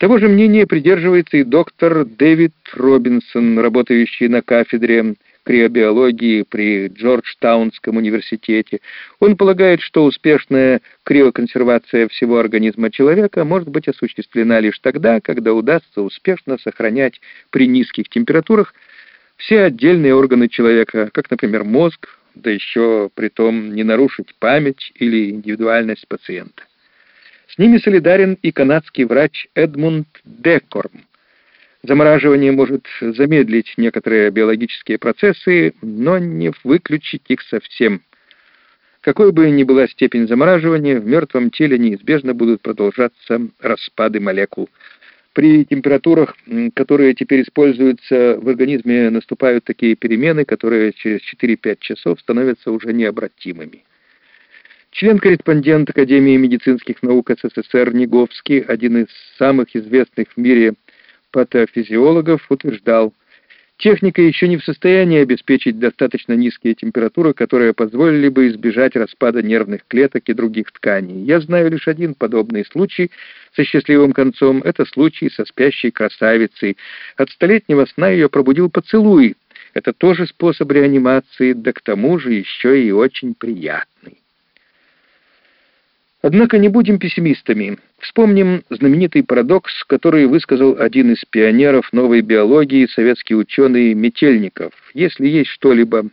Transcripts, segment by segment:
Того же мнения придерживается и доктор Дэвид Робинсон, работающий на кафедре криобиологии при Джорджтаунском университете. Он полагает, что успешная криоконсервация всего организма человека может быть осуществлена лишь тогда, когда удастся успешно сохранять при низких температурах все отдельные органы человека, как, например, мозг, да еще при том не нарушить память или индивидуальность пациента. С ними солидарен и канадский врач Эдмунд Декорм. Замораживание может замедлить некоторые биологические процессы, но не выключить их совсем. Какой бы ни была степень замораживания, в мертвом теле неизбежно будут продолжаться распады молекул. При температурах, которые теперь используются в организме, наступают такие перемены, которые через 4-5 часов становятся уже необратимыми. Член-корреспондент Академии медицинских наук СССР Неговский, один из самых известных в мире патофизиологов, утверждал, техника еще не в состоянии обеспечить достаточно низкие температуры, которые позволили бы избежать распада нервных клеток и других тканей. Я знаю лишь один подобный случай со счастливым концом. Это случай со спящей красавицей. От столетнего сна ее пробудил поцелуй. Это тоже способ реанимации, да к тому же еще и очень приятный. Однако не будем пессимистами. Вспомним знаменитый парадокс, который высказал один из пионеров новой биологии, советский ученый Метельников. Если есть что-либо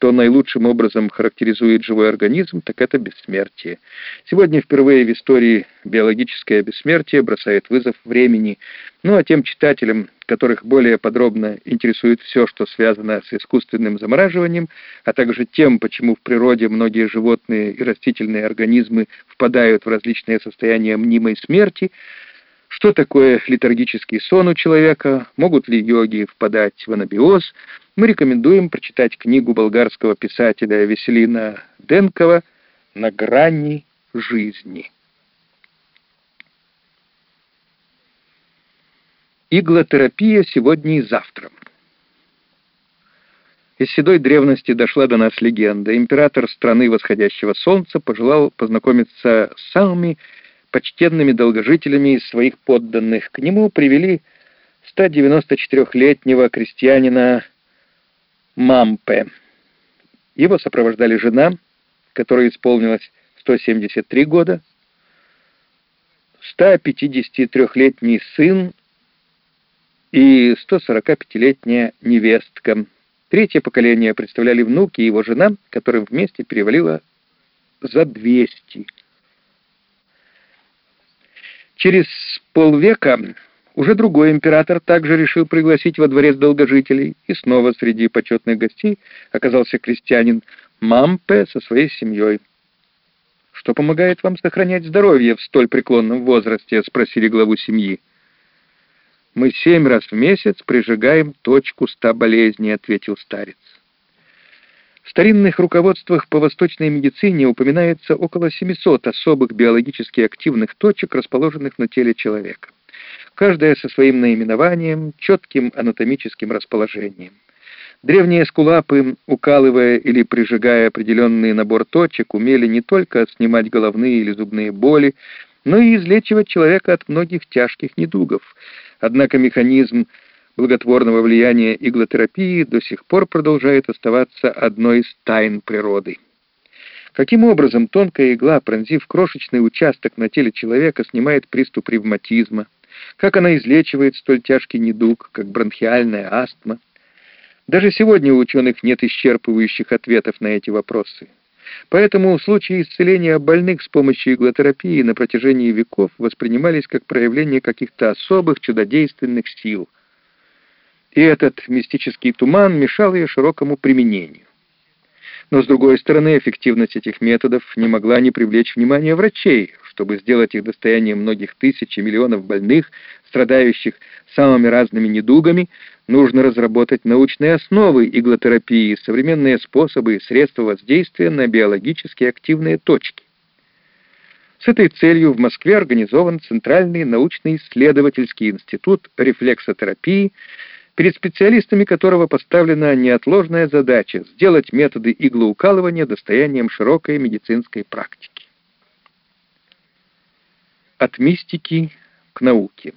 что наилучшим образом характеризует живой организм, так это бессмертие. Сегодня впервые в истории биологическое бессмертие бросает вызов времени, ну а тем читателям, которых более подробно интересует все, что связано с искусственным замораживанием, а также тем, почему в природе многие животные и растительные организмы впадают в различные состояния мнимой смерти, что такое летаргический сон у человека, могут ли йоги впадать в анабиоз, мы рекомендуем прочитать книгу болгарского писателя Веселина Денкова «На грани жизни». Иглотерапия сегодня и завтра. Из седой древности дошла до нас легенда. Император страны восходящего солнца пожелал познакомиться с самыми почтенными долгожителями из своих подданных. К нему привели 194-летнего крестьянина Мампе. Его сопровождали жена, которой исполнилось 173 года, 153-летний сын и 145-летняя невестка. Третье поколение представляли внуки и его жена, которым вместе перевалило за 200. Через полвека уже другой император также решил пригласить во дворец долгожителей, и снова среди почетных гостей оказался крестьянин Мампе со своей семьей. «Что помогает вам сохранять здоровье в столь преклонном возрасте?» — спросили главу семьи. «Мы семь раз в месяц прижигаем точку ста болезней», — ответил старец. В старинных руководствах по восточной медицине упоминается около 700 особых биологически активных точек, расположенных на теле человека каждая со своим наименованием, четким анатомическим расположением. Древние скулапы, укалывая или прижигая определенный набор точек, умели не только снимать головные или зубные боли, но и излечивать человека от многих тяжких недугов. Однако механизм благотворного влияния иглотерапии до сих пор продолжает оставаться одной из тайн природы. Каким образом тонкая игла, пронзив крошечный участок на теле человека, снимает приступ ревматизма, как она излечивает столь тяжкий недуг, как бронхиальная астма. Даже сегодня у ученых нет исчерпывающих ответов на эти вопросы. Поэтому случаи исцеления больных с помощью иглотерапии на протяжении веков воспринимались как проявление каких-то особых чудодейственных сил. И этот мистический туман мешал ее широкому применению. Но, с другой стороны, эффективность этих методов не могла не привлечь внимание врачей, чтобы сделать их достоянием многих тысяч и миллионов больных, страдающих самыми разными недугами, нужно разработать научные основы иглотерапии, современные способы и средства воздействия на биологически активные точки. С этой целью в Москве организован Центральный научно-исследовательский институт рефлексотерапии, перед специалистами которого поставлена неотложная задача сделать методы иглоукалывания достоянием широкой медицинской практики. От мистики к науке.